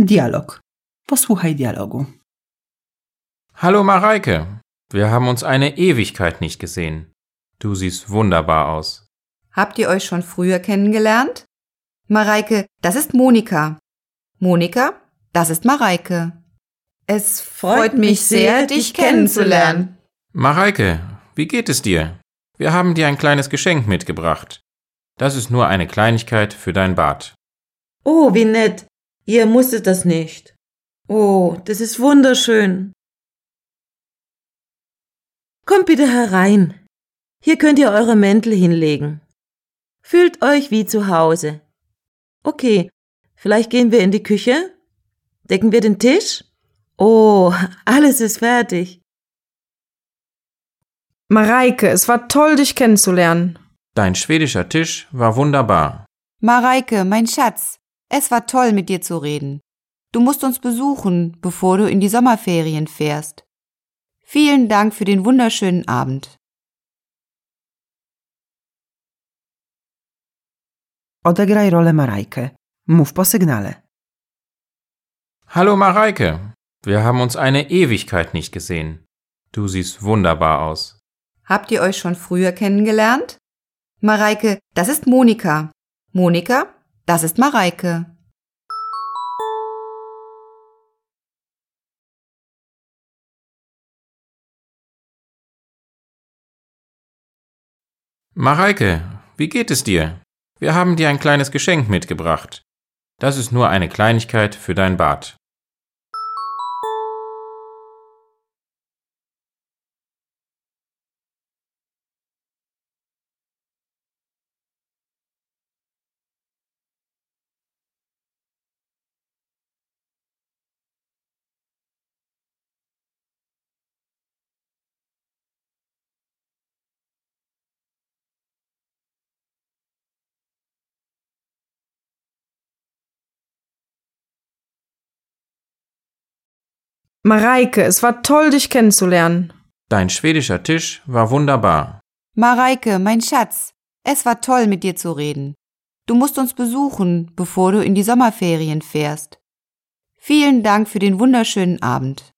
Dialog. Posłuchaj dialogu. Hallo Mareike, wir haben uns eine Ewigkeit nicht gesehen. Du siehst wunderbar aus. Habt ihr euch schon früher kennengelernt? Mareike, das ist Monika. Monika, das ist Mareike. Es freut mich sehr, dich kennenzulernen. Mareike, wie geht es dir? Wir haben dir ein kleines Geschenk mitgebracht. Das ist nur eine Kleinigkeit für dein Bad. Oh, wie nett. Ihr musstet das nicht. Oh, das ist wunderschön. Kommt bitte herein. Hier könnt ihr eure Mäntel hinlegen. Fühlt euch wie zu Hause. Okay, vielleicht gehen wir in die Küche? Decken wir den Tisch? Oh, alles ist fertig. Mareike, es war toll, dich kennenzulernen. Dein schwedischer Tisch war wunderbar. Mareike, mein Schatz, es war toll, mit dir zu reden. Du musst uns besuchen, bevor du in die Sommerferien fährst. Vielen Dank für den wunderschönen Abend. Odegraj rolę Marajkę. Mów po sygnale. Hallo Mareike, wir haben uns eine Ewigkeit nicht gesehen. Du siehst wunderbar aus. Habt ihr euch schon früher kennengelernt? Mareike, das ist Monika. Monika, das ist Mareike. Mareike, wie geht es dir? Wir haben dir ein kleines Geschenk mitgebracht. Das ist nur eine Kleinigkeit für dein Bad. Mareike, es war toll, dich kennenzulernen. Dein schwedischer Tisch war wunderbar. Mareike, mein Schatz, es war toll, mit dir zu reden. Du musst uns besuchen, bevor du in die Sommerferien fährst. Vielen Dank für den wunderschönen Abend.